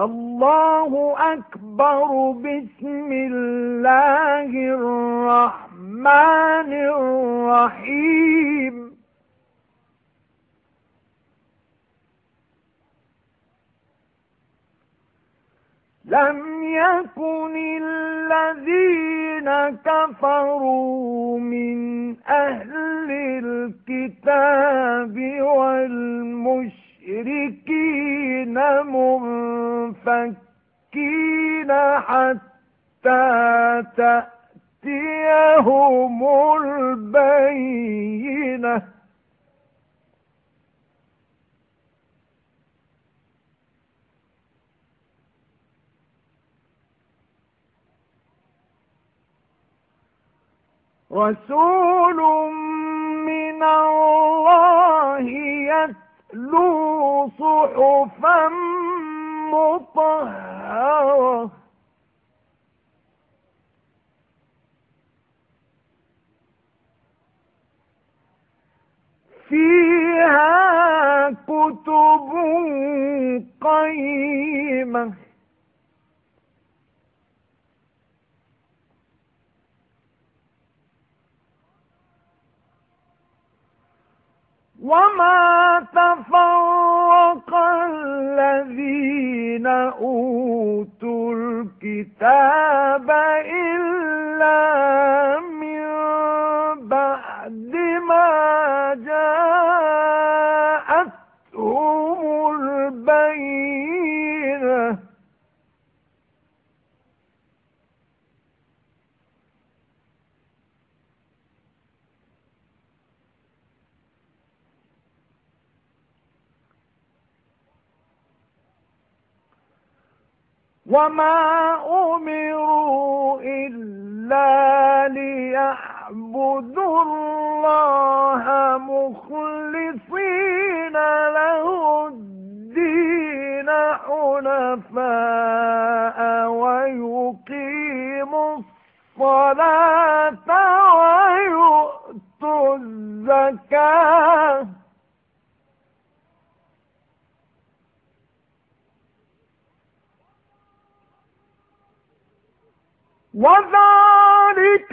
الله أكبر بسم الله الرحمن الرحيم. لم يكن الذين كفروا من أهل الكتاب والمشركين منفكين حتى تأتيهم البينة رسول من الله يتلو صحفا مطهرة فيها كتب قيمة. وما تفرق الذين أوتوا الكتاب إلا من بعد ما جاءتهم البينة وما أمروا إلا ليعبدوا الله مخلصين له الدين حنفاء ويقيموا الصلاة وذلك